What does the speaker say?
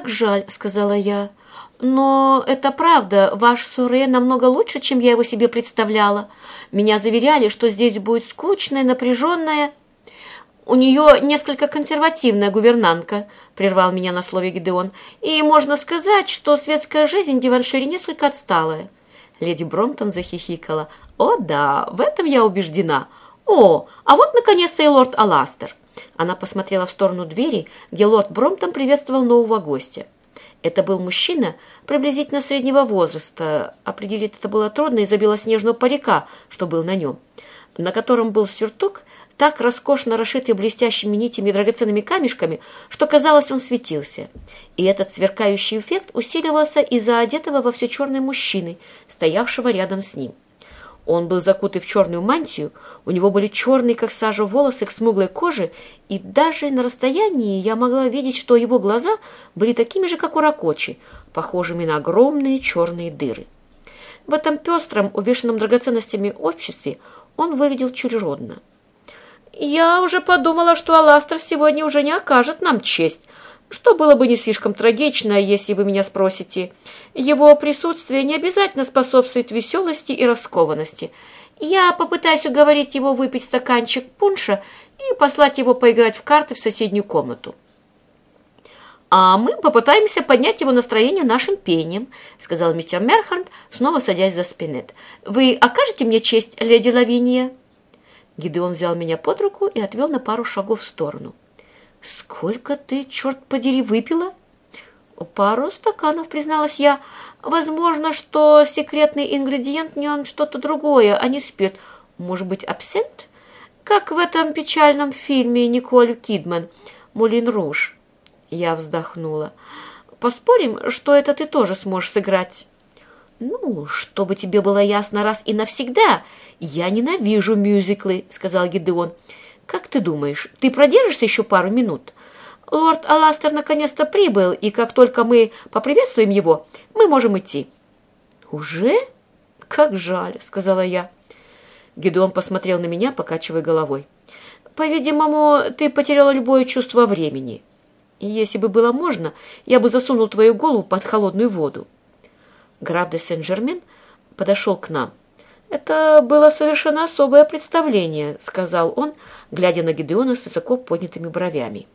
как жаль», — сказала я. «Но это правда, ваш Суре намного лучше, чем я его себе представляла. Меня заверяли, что здесь будет скучное, напряженное...» «У нее несколько консервативная гувернантка», — прервал меня на слове Гидеон, «и можно сказать, что светская жизнь в несколько отсталая». Леди Бромтон захихикала. «О да, в этом я убеждена. О, а вот, наконец-то, и лорд Аластер». Она посмотрела в сторону двери, где лорд Бромтон приветствовал нового гостя. Это был мужчина приблизительно среднего возраста. Определить это было трудно из-за белоснежного парика, что был на нем, на котором был сюртук, так роскошно расшитый блестящими нитями и драгоценными камешками, что, казалось, он светился. И этот сверкающий эффект усиливался из-за одетого во все черное мужчины, стоявшего рядом с ним. Он был закутый в черную мантию, у него были черные, как сажа, волосы к смуглой коже, и даже на расстоянии я могла видеть, что его глаза были такими же, как у Ракочи, похожими на огромные черные дыры. В этом пестром, увешанном драгоценностями обществе он выглядел чужеродно. «Я уже подумала, что Аластер сегодня уже не окажет нам честь, что было бы не слишком трагично, если вы меня спросите. Его присутствие не обязательно способствует веселости и раскованности. Я попытаюсь уговорить его выпить стаканчик пунша и послать его поиграть в карты в соседнюю комнату. «А мы попытаемся поднять его настроение нашим пением», сказал мистер Мерхард, снова садясь за спинет. «Вы окажете мне честь, леди Лавиния?» Гидеон взял меня под руку и отвел на пару шагов в сторону. «Сколько ты, черт подери, выпила?» «Пару стаканов», призналась я. «Возможно, что секретный ингредиент не он что-то другое, а не спирт. Может быть, абсент? Как в этом печальном фильме Николь Кидман «Мулин Руж». Я вздохнула. «Поспорим, что это ты тоже сможешь сыграть?» «Ну, чтобы тебе было ясно раз и навсегда, я ненавижу мюзиклы», — сказал Гидеон. «Как ты думаешь, ты продержишься еще пару минут?» «Лорд Аластер наконец-то прибыл, и как только мы поприветствуем его, мы можем идти». «Уже? Как жаль», — сказала я. Гидеон посмотрел на меня, покачивая головой. «По-видимому, ты потеряла любое чувство времени. Если бы было можно, я бы засунул твою голову под холодную воду». Граф де Сен-Жермен подошел к нам. «Это было совершенно особое представление», — сказал он, глядя на Гидеона с высоко поднятыми бровями.